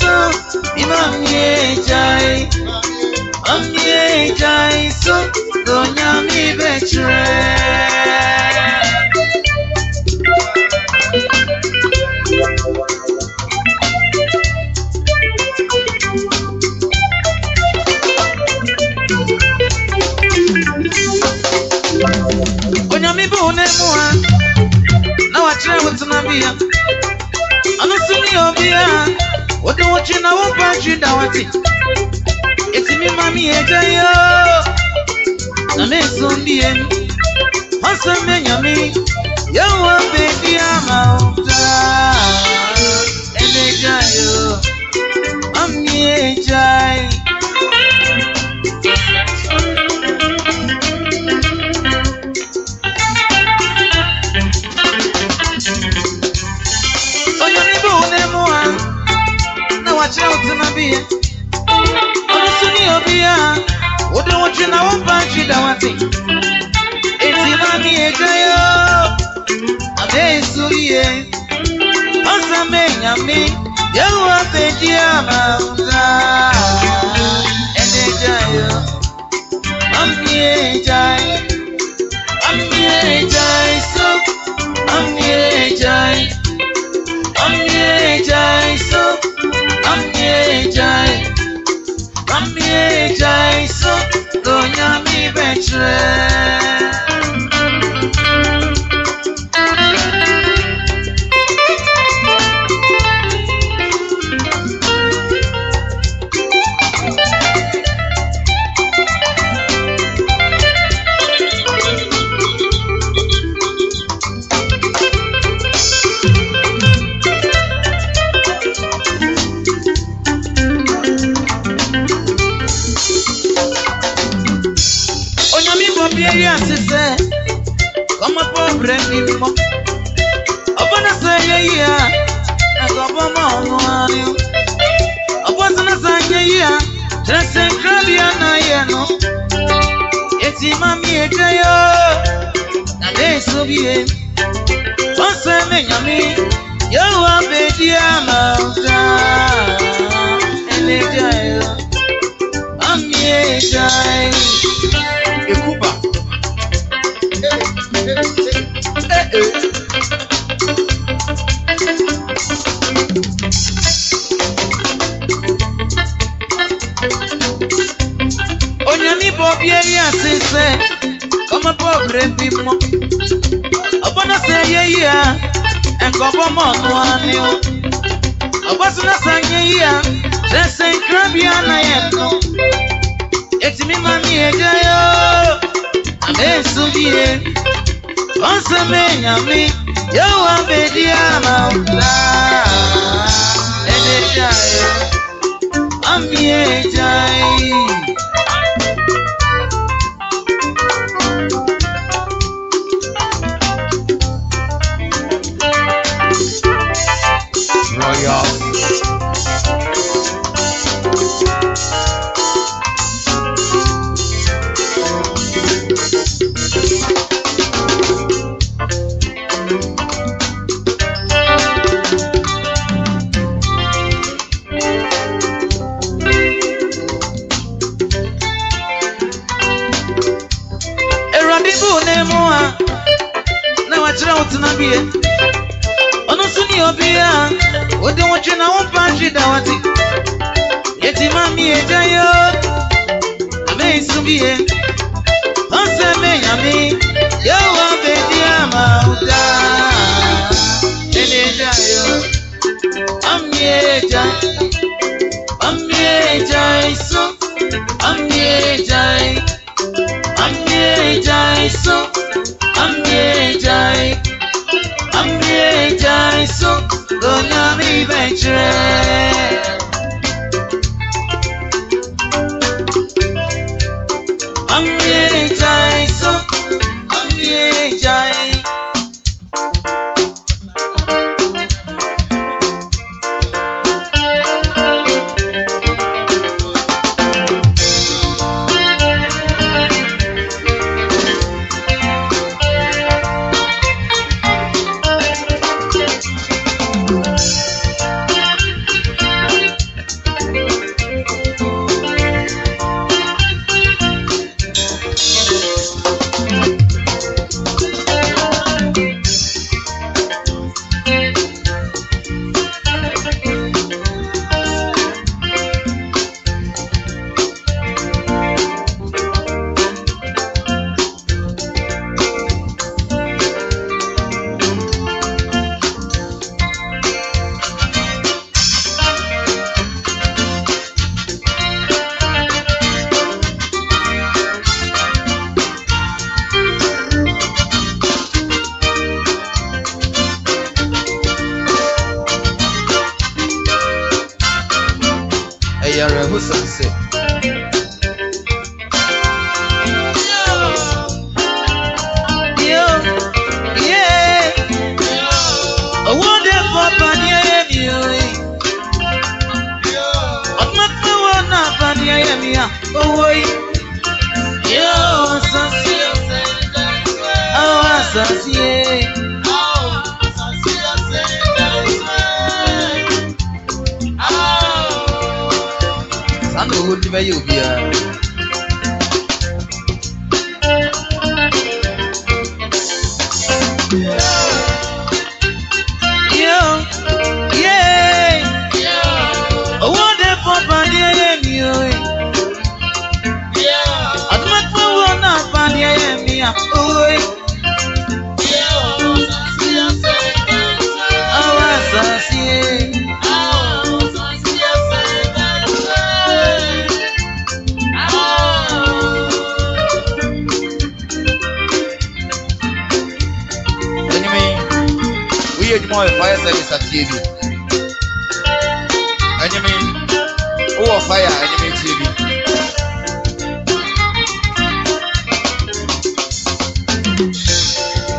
so, imamie jai, mamie jai so, donya mi betre. Onya mi bu ne mua, na wa chere wetu na biya, anusu mi obia. Ode wochi na wapanchi dawati Eti mi mami eja yo Na me sondie Hasa me nyami Yo wa baby ama uta Eneja yo Ami eja yo e. kyerɛ wo tena bie wode so ne obia wode wo twe na wompa ntwe da wate enti na meyɛgyae abɛɛsu yie ɔsa menyame yɛwo abɛgye amawota ɛne gyae ɔmmiɛ gyae ɔmmiɛ gyae onye mi betre ye tẹ yo na de so bi ye wọn sẹ mi nyami yóò wá bèjì àmà ọ̀sán ẹni tẹ yo re bi mo obono se ye ye a enko bo mo no ani o oboso na san ye ye a se se krabia na ye no eti mi ma mi eje yo abe su bi e on se me nya mi yo wa be di ama la ede ja yo ami e ja yi dawati yetimami ejayo ame isumbiye onse meyami yowa bediama uda elejayo ami eja ami eja iso ami eja ami eja iso. Jarisu, Golami Bechre. fire service atie bi enyimi wowɔ fire enyimi tie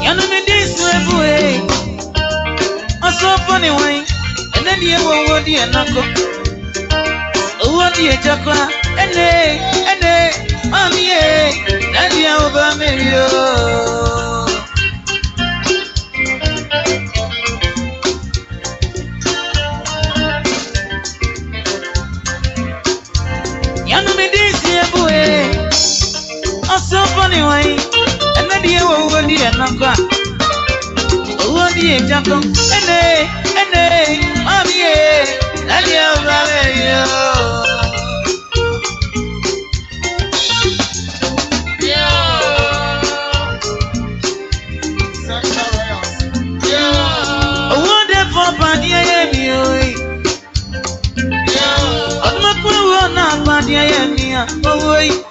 Yano yanu mi di sun e. ọsọ fọni wai. Ene ni ewu owó di ẹnako owó di ẹjọkọ e ẹnẹ ene, ọmọ yẹ e. nadi àwọn bá mi ni wọn yìí ẹnu di ewo owó di ẹnu kọ a owó di ẹja kọ ẹnẹ ẹnẹ mami yẹ ẹni ọba rẹ yẹ o. owó dé fọ pàdé ẹyẹ mi o e. yìí ọdún mẹ́kúrú wọn náà pàdé ẹyẹ e mi à oh, yìí.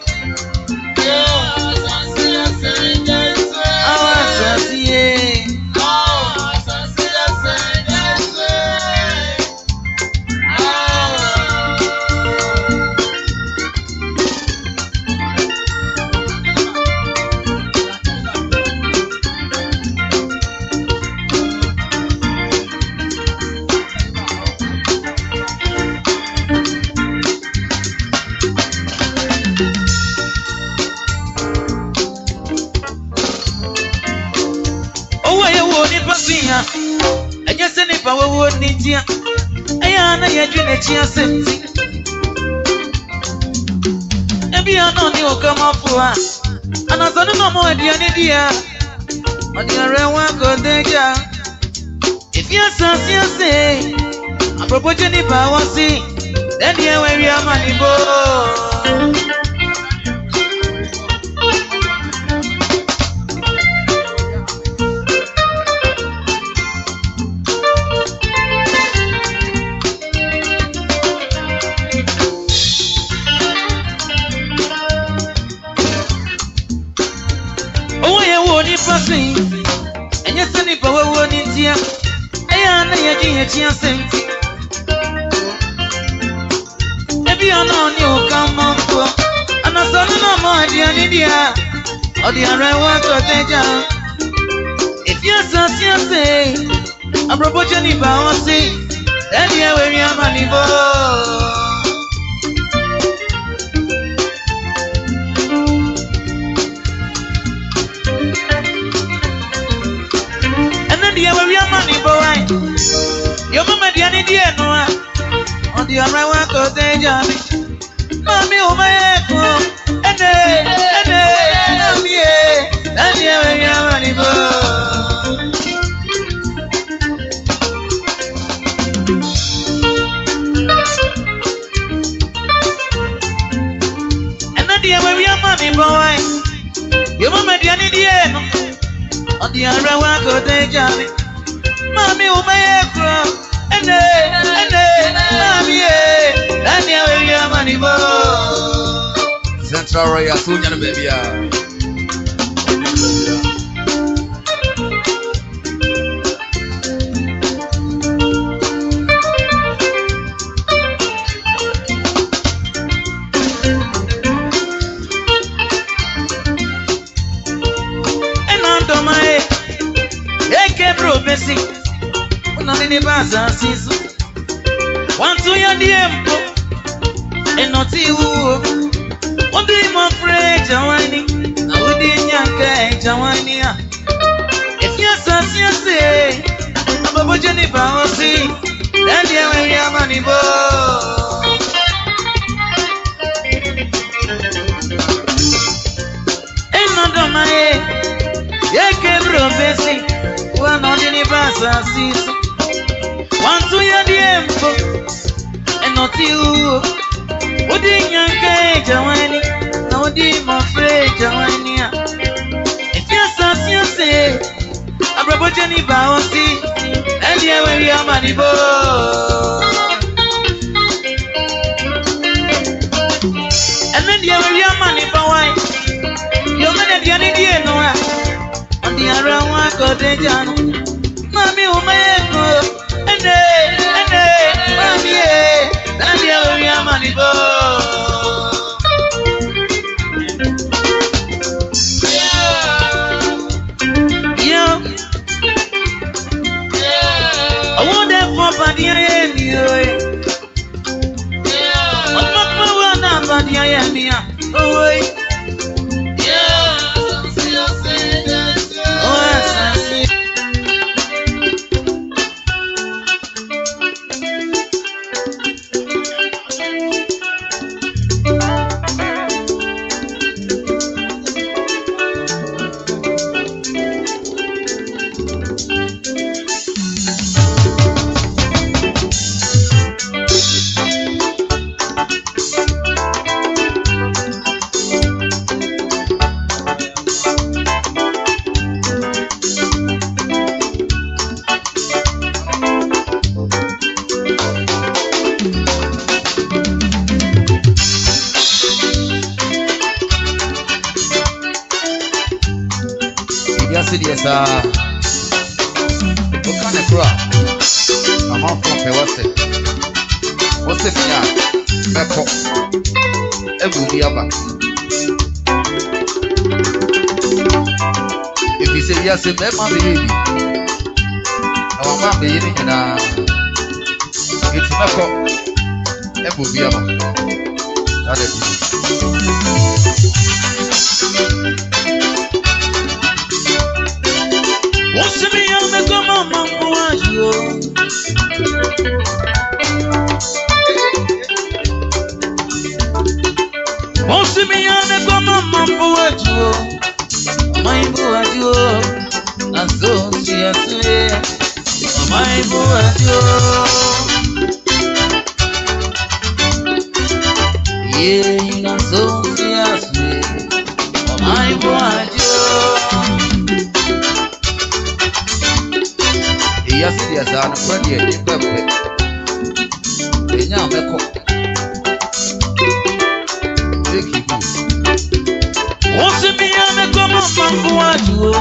kua anasɔni mɔmɔ ɛdiani dia ɔdiarɛ wa kɔdɛja efiasa fiase apropos jeniba wasi lɛdiɛ wɛri amanibo. a na yɛdwe yɛkyi asɛm ebi ɔno ɔne ɔka ma mpo anasɛ ɔno na ma aduane deɛ a I awerɛwa to ɔtɛgya ɛfi asase ase aborɔbɔgya nipa ɔ se ɛdeɛ wɔawia ma ne bɔɔ díẹ̀ nù wa ọ̀dì ọ̀rẹ́ wa kò tẹ́ jà mí. Máa mi ò máa yẹ kó ẹnẹ ẹnẹ náà mi yẹ láti ẹ̀wẹ̀ yẹn wà níbò. Ẹnẹ díẹ̀ wẹ̀ wí ọmọ mi bọ̀ Yóò mọ̀ mẹ́díẹ̀ ní díẹ̀ nù. Ọ̀dì ọ̀rẹ́ wa kò tẹ́ jà mí. Máa mi máa yẹ kó ene ene namie nani aweri amani bo central royal so nyane baabi a ah. to your not n'ebe What do you want, dị mpụ ịnọta iwu ụdị ime ọfụrụ eji awani na ụdị so, aka eji awani a esi asa asị asị abụbụ jeniba ozi dadị enweghị amanibo ịnọdụ maye ya keburu ofesi ụwa na ọdịnihu asa asịsụ wantu ya diembo enoti uo odi nyanka e jawani na odi mafre jawani a efiasa fiase abrabo jeni baosi ẹni ẹwẹ rí amanibo. ẹni ẹni ẹwẹ rí amanibo wáyé yọmọ ẹni ẹni ẹni díẹ̀ nù wá mami ò mẹ́yẹ̀ nù ene ene mami e nani ya uyama ni bo akɔ ɛbɔ obi ama n'ada bi my wosimi ya mmekọ ma ọma mụwa yi o. wosimi ya mmekọ ma ọma mụwa yi o. ọma ibu adị o. azụ si atụ ya. ọma ibu adị o. yeringa nzonzi yaswe omayi bwatyo eyasiyazana kwenyenyebwebwe enyameko ekibu osimiyameko mumambu watuo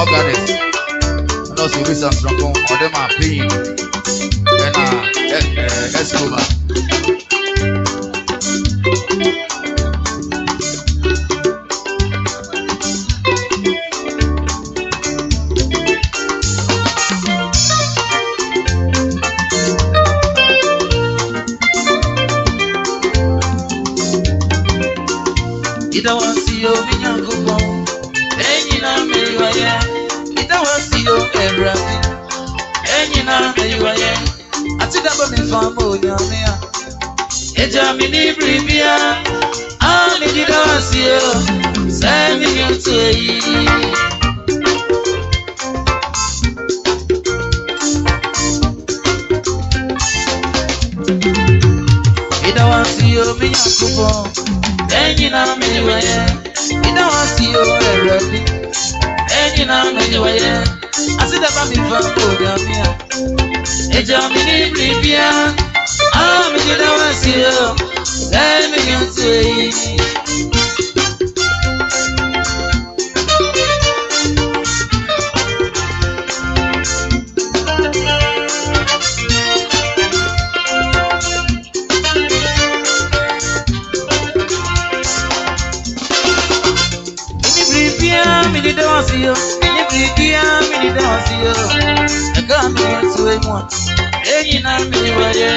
organist ɛna ɔsɛ obi sa nsonko ɔde ma pain ɛna ɛ see you. fọ́ọ̀mù yàn mí hàn. ètò àmì ní bìrìbíà á mi di dáwà sí o sẹ́mi ní oṣù èyí. ìdáwà sí omi yàn púpọ̀ lẹ́yìn náà mi wáyé ìdáwà sí o ẹ̀rọ ẹ̀mí lẹ́yìn náà mi wáyé àti dàbà ẹjọ́ mi ní bìbíà àwọn mi kò dáwọ́ sí ọ lẹ́ẹ̀mí kan tó èyí. mini dance yo, mini pretty mini dance yo. I got no one to aim one nyina mewa yɛ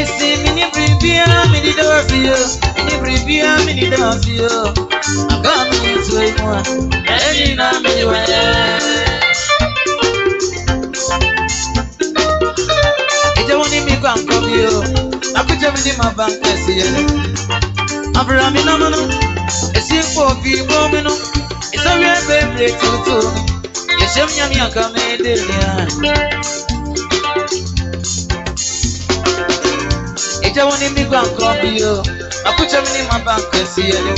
ɛsi mene biribiara mede dɛ wafio mene biribiara mede dɛ wafio aba menetuo yi mu a ɛɛ nyina mewa yɛ ɛgya wo ne me kɔ ankɔ bio akogya Zemnya mia kamedelia Ija woni mi ni, nkobio Makucha mini mabanka siyele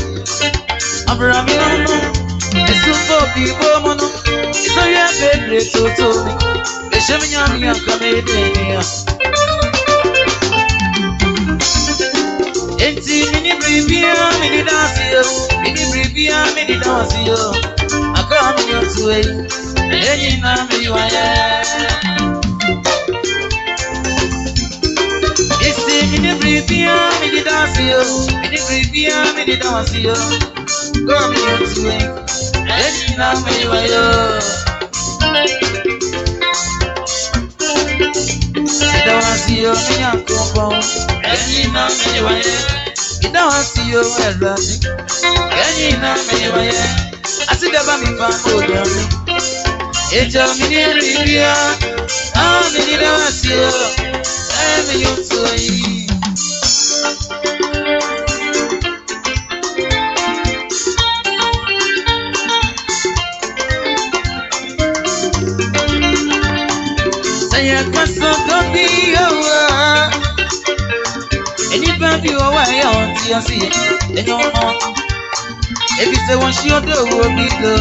Abra mi ono Esumbo bibo mono Iso ya bebre toto Zemnya mia kamedelia mi mini bribia mini dansio Mini bribia mini dansio Akami yotuwe Mini bribia mini dansio lẹ́yìn náà mi wáyé. Isi mi ni biribia mi di dansi yo, mi ni biribia mi di dansi yo. Go mi yo tiwe, lẹ́yìn náà mi wáyé. Ìdáwàsí yo mi yàn kó bọ̀, lẹ́yìn náà mi wáyé. Ìdáwàsí yo ẹ̀rọ àti lẹ́yìn mi wáyé. Àti dábàá mi fa Ejaminiria, Aminiratia, Amiyotai. bí owó ẹ̀yà ọ̀hún tí a sì ẹ̀yàn ọ̀hún. Ebi ṣe wọ́n ṣí ọdẹ òwò mi lọ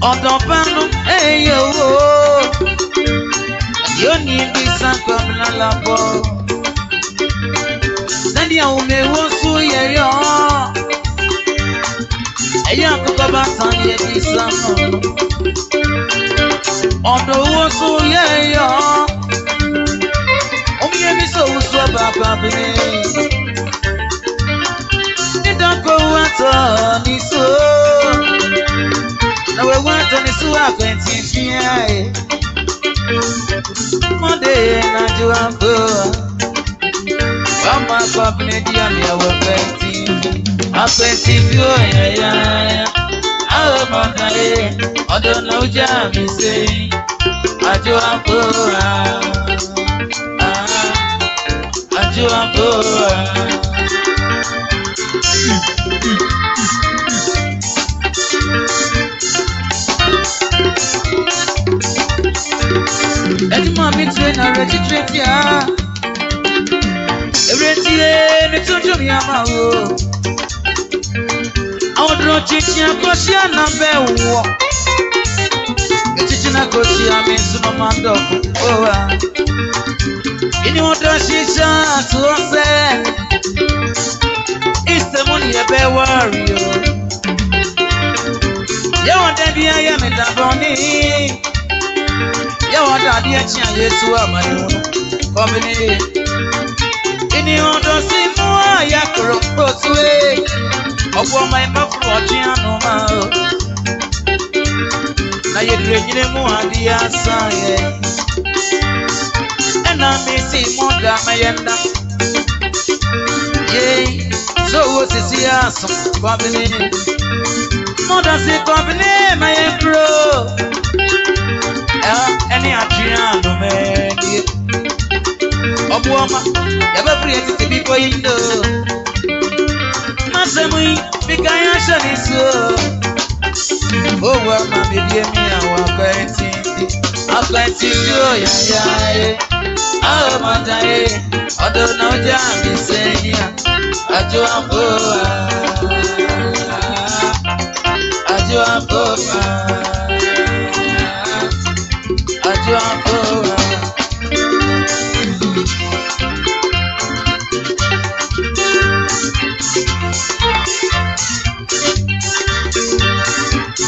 ọdọbanu eye wo yoni bi sankom lalabọ sani awumewo su yeyọ eya akọkọ ba san yebi sanu ọdọwo su yeyọ omiyemi sowu su ọba babiri nidọkọ wa tọ niso. 20 eh? Monday na juambo Mama kwa mnedia mia wapeti I don't know ya Awe mwana I do na ah, uja ah, ah. I do Ajuambo Ajuambo edimo mi train na reti train ti a ereti eni tó dùn mí àmà o àwọn dùn títí akọ́ṣí àná bẹ́ẹ̀ wọ̀ títí náà kò sí àmì ìsúná máa ń dọ̀kú ó wà ìní wọn dán ṣíṣá àtúnṣe ìsẹmú nìyẹn bẹ́ẹ̀ wá rí o yẹ́wọ̀n dẹ́bi ayé mi dàbọ̀ ní yawan dadeɛ kyea yesu amane ho kɔmene ye ini ɔdɔsi mu a yakoro kposue ɔboɔ ma ɛmaforo ɔgye anoma o na yɛdure nyine mu adeɛ asa yɛ ɛna mesi mu da mɛyɛ nna yei so wo sisi aso kɔmene mɔdɔsi kɔmene mɛyɛ kuro ɛne adeɛ ano mɛɛdie ɔboɔma yɛbɛfiri yɛ tete bibɔ yi no masɛm yi mika yɛ ahyɛ ne suo owu ama bebie mi a wakɔ ntinti akɔ ntinti o yayaye awo mɔta ye ɔdo na ɔgya mi sɛ yia adzo aboa adzo aboa.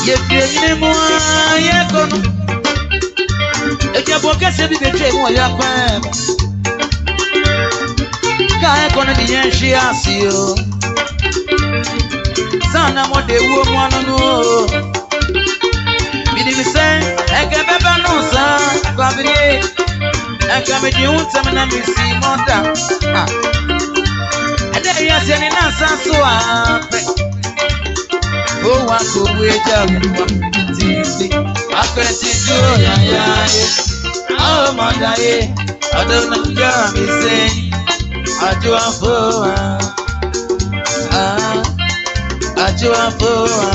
yɛfie nyini mu a no adwabɔ kɛseɛ bi bɛtwa mu ɔyɛ pɛɛm ka yɛkɔ no de yɛnhwe ase o saa na mɔde wuo no o bidibi sɛ ɛkɛ bɛba no saa kwaberie ɛkɛ mede na mesi mɔda ɛdɛ yɛ aseɛ ne nansa ohun akọ̀wé ẹja òkúwa ti ṣe. Apẹ̀tì dúró yàyà ayé, a ó mọ̀ dáyé, ọdún nàìjíríà mi ṣe ní àjọ àfọwà. Ah, àjọ àfọwà.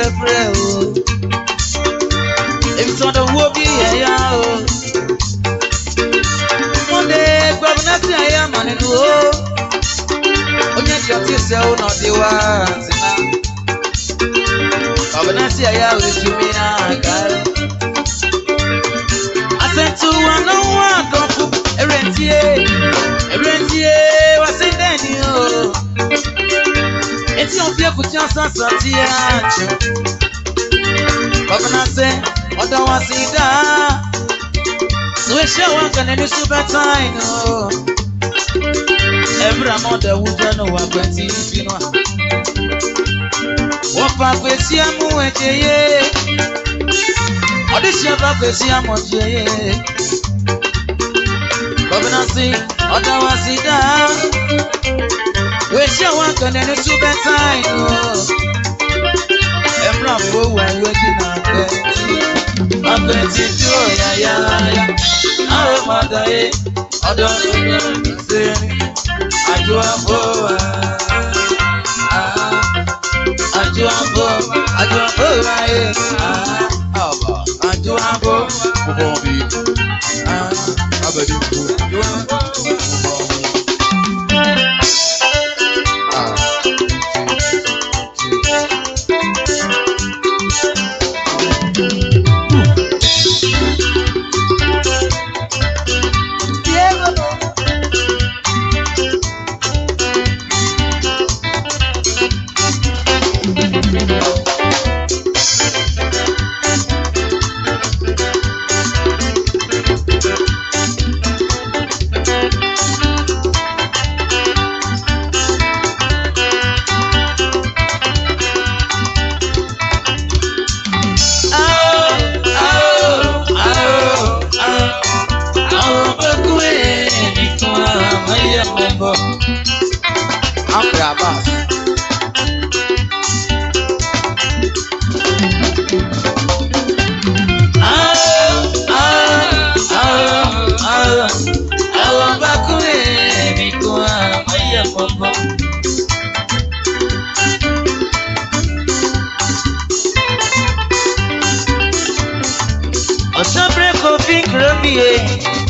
fẹ́fẹ́rẹ́ o èmi tí wọ́n dọ̀ wó bí ẹ̀yà o wọ́n lè gbọ́dọ̀ náà ti Eti on pie kuti on san sati ancho Baba na se oda wa sida Swisha wa kane ni super time no Ebra mo de wuja no wa kwenti finwa Wopa kwesi amu ejeye Odishi abra kwesi amu ejeye Baba na se oda wa sida We Wesi awa kane ne tu beta ino. Emra fo wa wedi na ke. Apeti tu ya ya ya. Awe mada e. Odo nuna se. Ajo abo a Ajo abo. Ajo abo I e. Ajo abo. I do Ajo abo.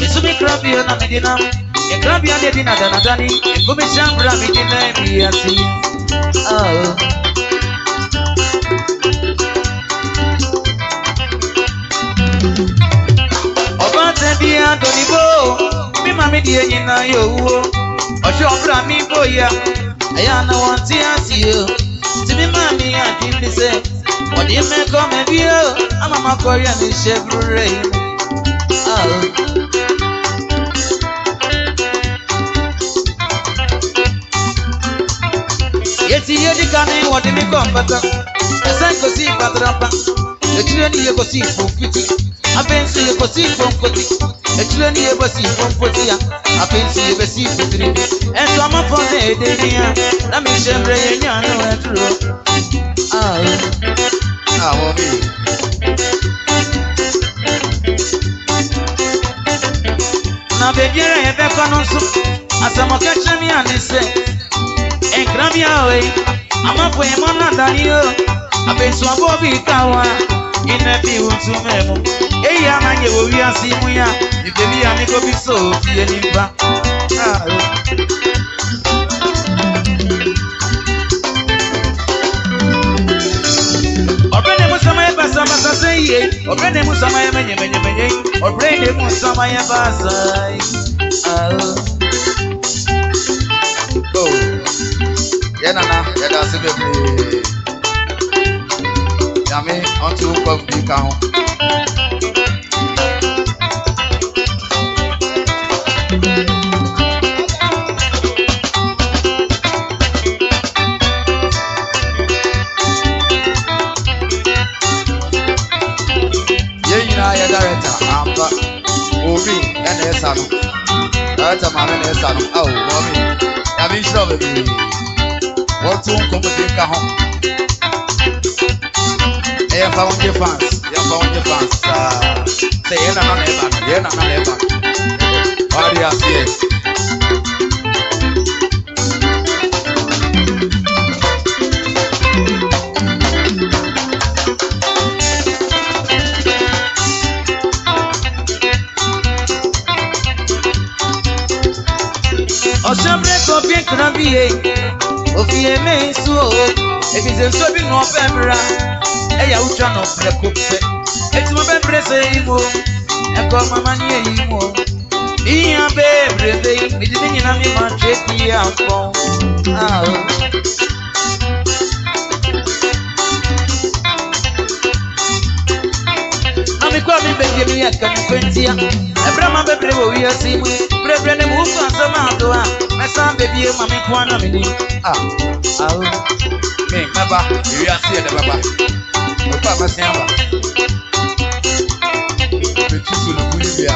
Misumi Krabia na Medina, a e Krabia de Dina Dana Dani, a Gumishan Rabidina e BSC. Ah. Oh. Ọba tẹ̀bi Adonibo, mi máa mi di ẹyin náà yóò o, Ọ̀ṣọ́ ọ̀bùrà mi bóyá, ẹ̀yà náà wọ́n ti á sí o. Tìmí máa mi àdìrísẹ́, ọ̀dí mẹ́kọ́ mẹ́bí o, àmàmà kọrí ẹ̀mí ṣe búrú rẹ̀ yìí. Eti yedi kane wadi mi kompata Esen kosi padrapa Echire ni ye kosi fofiti Apensi ye kosi fomkoti Echire ni ye kosi fomkoti ya Apensi ye kosi fitri Enso ama fonde edeni ya Nami shembre ye nyano etro Ayo Awo mi Na begiere ebe kono su Asamo kechemi anise Ayo engramia we amapo emona dalio abeswa bobi kawa inebi utumemu eyi amanye wo wi asimu ya ibeli ya miko bi so fie nimba ọbẹni musama yẹ basa basa seyiye ọbẹni musama yẹ menye menye menye ọbẹni musama yẹ basa yi. ɛnana yɛda ase bebree nyame ɔnto nkɔm bi ka ho yɛn nyinaa yɛ dareta ampa obi ɛna ɛsa no dareta maame na Bota um combo de carrão. É pra onde faz, é pra onde faz. Ah, tena na leva, tena na leva. Olha assim. Ensemble, copier, crambier. ofi eme nsuo efidie nsuo bi na ɔbɛ mbra ɛyɛ awutwa na ɔbɛ kopɛ etu mo bɛ mbere sɛ yi mo mama ni yi mo iyi abɛ ebire bɛ yi edi ne nyinaa mi ma tue bi afɔ deɛ mi yɛ kakufo ntia ɛbrɛ ma bebree wɔ wiase mu bebree ne mu wusu asɛm ado a mɛsan bebie ma me nko ana me ni a awo me mɛba wiase yɛ dɛ bɛba mɛfa mɛsɛn aba mɛtu so ne mu ni bia.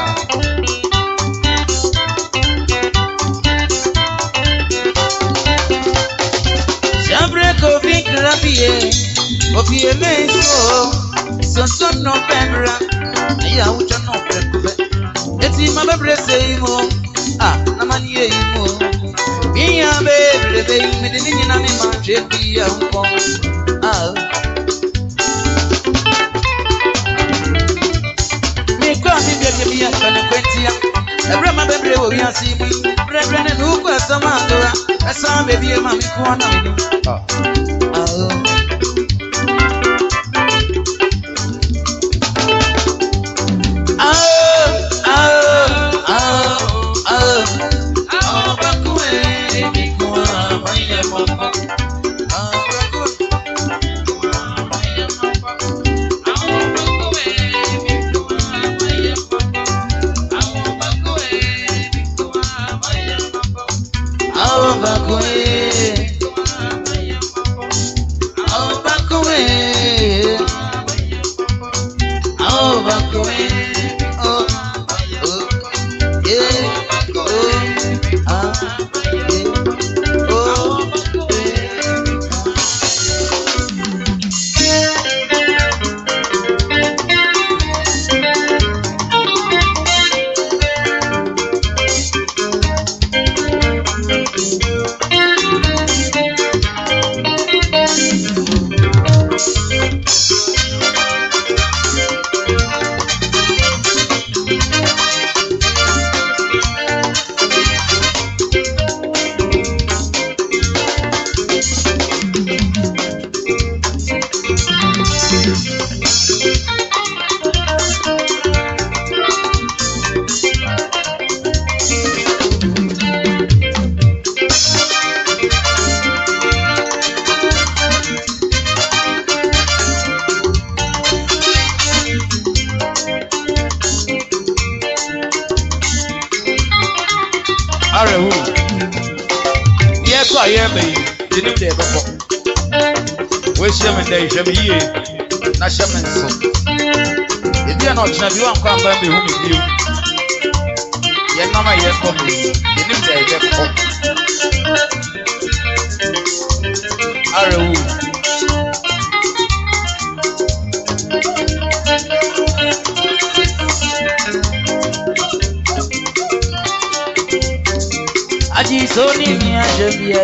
Siempre confío en la piel obi emeso soso no bɛmra ɛyɛ awotwa no pɛpɛ eti ma bɛbrɛ sɛ yi mu a na ma ne yɛ yi mu miya bɛbrɛ bɛ yi mede ne nyina mi ma hwɛ bi yɛ nkɔ mekɔ a me biabia bi yɛhwɛ ne kwantia ɛberɛ ma bɛbrɛ wɔ mi mu brɛbrɛ ne ne wokɔ asɛm adora ɛsan bɛbie ma mekoa na menim a yɛreba yi gye ne deɛ ɛbɛkɔ wɔahyia me dɛ hwɛ me yie na hyɛ me nso ebi a na ɔkyena bi wankɔ amba mehu me bio yɛnam a yɛkɔ me yi yɛnim dɛ ɛbɛkɔ arewu aji soni mi ajebie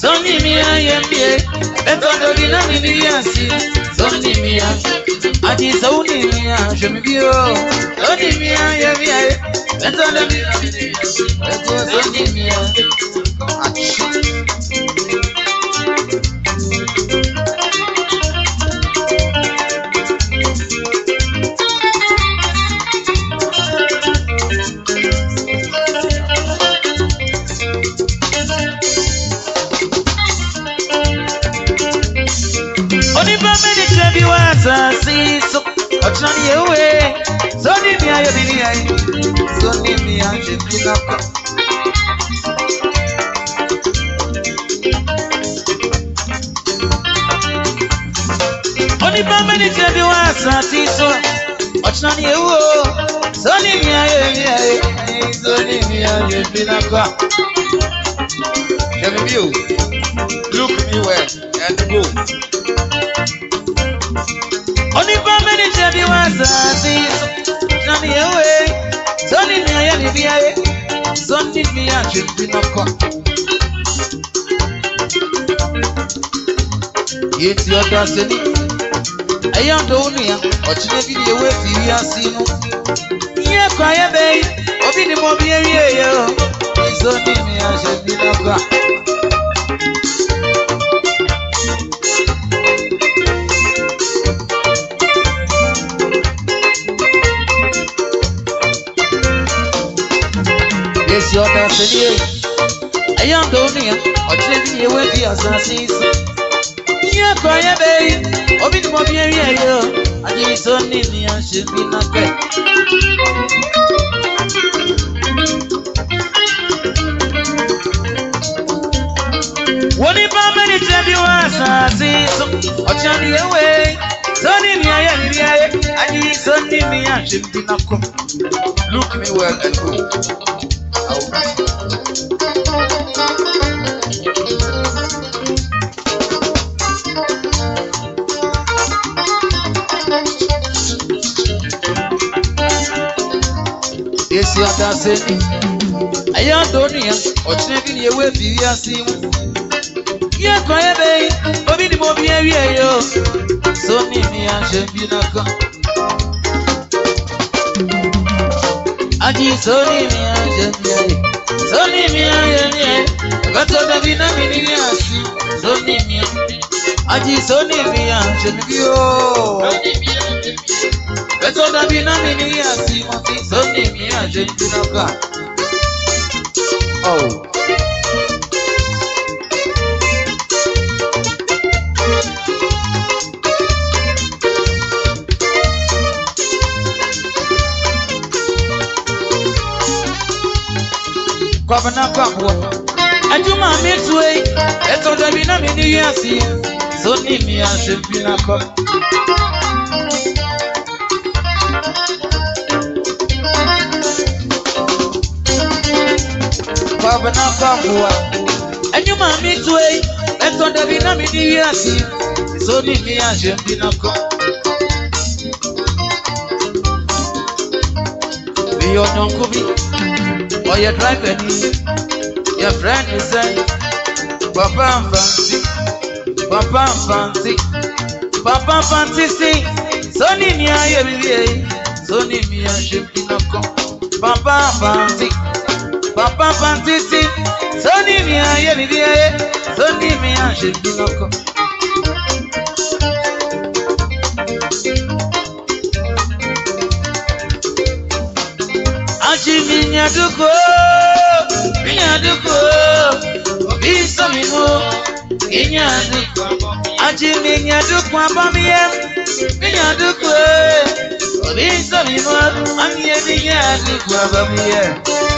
soni mi ayembie etondo gina mi biasi soni mi a aji soni mi ajebio soni mi ayembie etondo gina mi biasi etondo soni mi a ya bini ya so ni mi ya je bina ko oni ba me ni je wa sa so ochna ni ewo so ni mi ya ye mi ya ye so ni mi ya je bina ko Tell me you look me well and go. Only for many shall be one nani ewe zoni ni aya ni biaye zoni ni ya chimbi yeti ọdọ sẹni ẹyà ọdọ ònú ya ọtúnú ebi ni ewe fi rí asi inú yíyẹ kọ ayẹbẹ yìí obi ni mo bí eré èyẹ o zoni mi ya chimbi noko. ti ọ̀dà sílé èyí ẹ̀yọ́ ń dòun nìyẹn ọ̀dílé ní ewé bí ọ̀sán sí í sùn. yíyá ayé bẹ́ẹ̀ omi ni mo fi rí ẹ̀yẹ o àti sọ́ni ṣe bí nàkẹ́. wọ́n ní bá mẹ́rin tẹ́ bí wọ́n àṣà sí í ọ̀tí àmì ewé sọ́ni ni ayé mi rí ayé àti sọ́ni ni à bí nàkọ́. Look me well and go. Yesu adase aya donia ọchịrị ni ewe biri ya si m ihe kọ ebe obi dị m obi ewie yo so n'ime ya njem bi n'aka aji sori mi aje mi sori mi aje mi gato da bi na mi ni asi sori mi aji sori mi aje mi o gato da bi na mi ni asi mo ti sori mi aje mi Oh. papa na kwakwo adwuma metue ɛtɔ eto dabi na mene wi aseɛ so ne mi asɛm bi na kɔ papa na kwakwo adwuma metue ɛtɔ eto dabi na mene wi aseɛ so ne mi asɛm bi na kɔ meyɛ ɔdɔnko bi or your dragon is your friend is saying papa and fancy papa and fancy papa and fancy sing sóní ni ayé mi rí èyí sóní mi à ṣe fi náà kàn papa and fancy papa and fancy sing sóní mi ayé mi rí èyí sóní mi à ṣe fi náà kàn. Achiminya duko aduko obi somimo minya aduko aji minya aduko abamiye minya aduko obi somimo amiye minya aduko abamiye.